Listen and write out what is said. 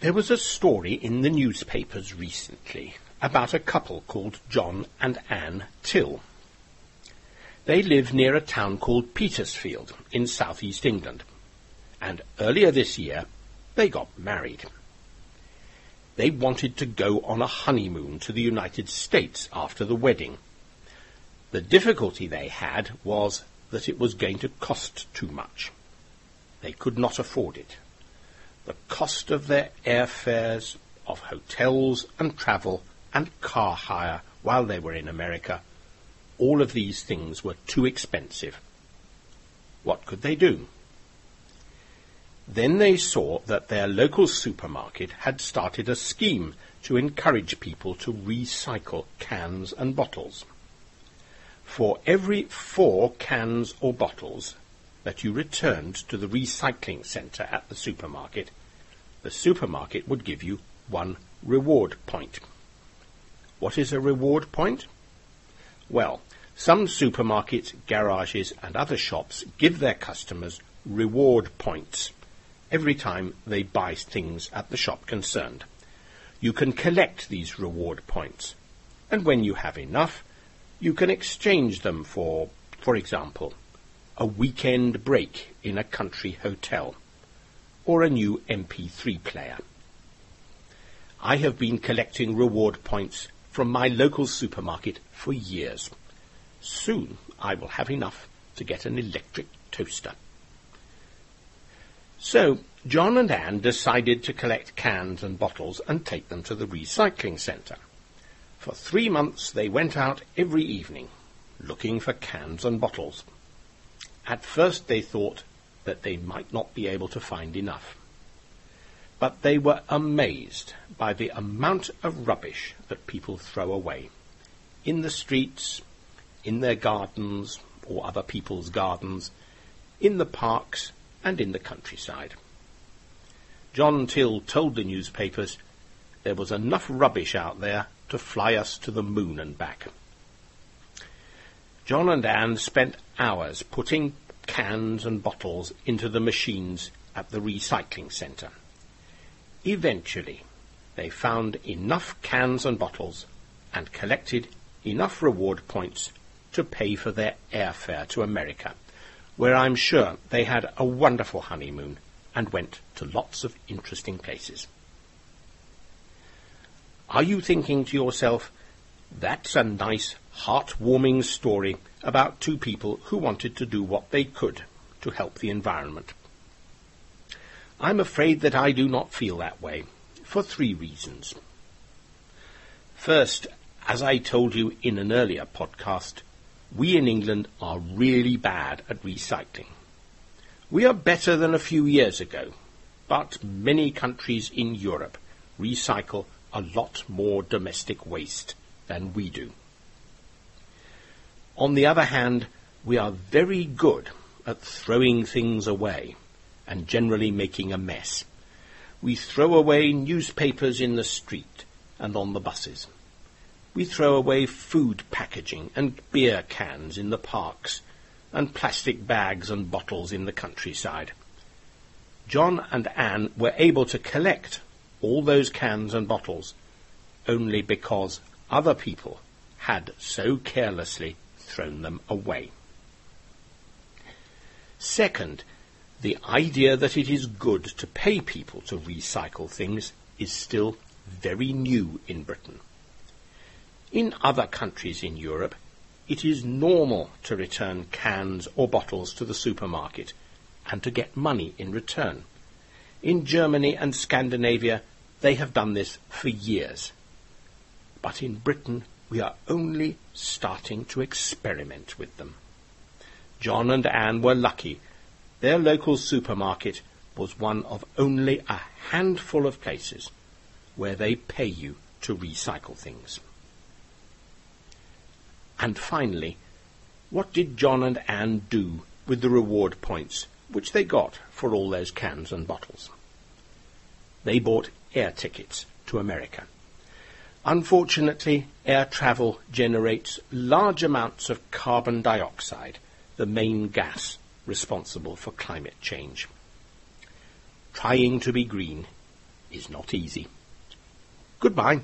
There was a story in the newspapers recently about a couple called John and Anne Till. They live near a town called Petersfield in southeast England, and earlier this year they got married. They wanted to go on a honeymoon to the United States after the wedding. The difficulty they had was that it was going to cost too much. They could not afford it. The cost of their airfares, of hotels and travel and car hire while they were in America, all of these things were too expensive. What could they do? Then they saw that their local supermarket had started a scheme to encourage people to recycle cans and bottles. For every four cans or bottles that you returned to the recycling centre at the supermarket, the supermarket would give you one reward point. What is a reward point? Well, some supermarkets, garages, and other shops give their customers reward points every time they buy things at the shop concerned. You can collect these reward points, and when you have enough, you can exchange them for, for example, a weekend break in a country hotel, or a new MP3 player. I have been collecting reward points from my local supermarket for years. Soon I will have enough to get an electric toaster. So John and Anne decided to collect cans and bottles and take them to the recycling centre. For three months they went out every evening, looking for cans and bottles. At first they thought that they might not be able to find enough. But they were amazed by the amount of rubbish that people throw away. In the streets, in their gardens, or other people's gardens, in the parks, and in the countryside. John Till told the newspapers there was enough rubbish out there to fly us to the moon and back. John and Anne spent hours putting cans and bottles into the machines at the recycling centre. Eventually, they found enough cans and bottles and collected enough reward points to pay for their airfare to America where I'm sure they had a wonderful honeymoon and went to lots of interesting places. Are you thinking to yourself, that's a nice, heart-warming story about two people who wanted to do what they could to help the environment? I'm afraid that I do not feel that way, for three reasons. First, as I told you in an earlier podcast, we in England are really bad at recycling. We are better than a few years ago, but many countries in Europe recycle a lot more domestic waste than we do. On the other hand, we are very good at throwing things away and generally making a mess. We throw away newspapers in the street and on the buses. We throw away food packaging and beer cans in the parks and plastic bags and bottles in the countryside. John and Anne were able to collect all those cans and bottles only because other people had so carelessly thrown them away. Second, the idea that it is good to pay people to recycle things is still very new in Britain. In other countries in Europe, it is normal to return cans or bottles to the supermarket and to get money in return. In Germany and Scandinavia, they have done this for years. But in Britain, we are only starting to experiment with them. John and Anne were lucky. Their local supermarket was one of only a handful of places where they pay you to recycle things. And finally, what did John and Anne do with the reward points which they got for all those cans and bottles? They bought air tickets to America. Unfortunately, air travel generates large amounts of carbon dioxide, the main gas responsible for climate change. Trying to be green is not easy. Goodbye.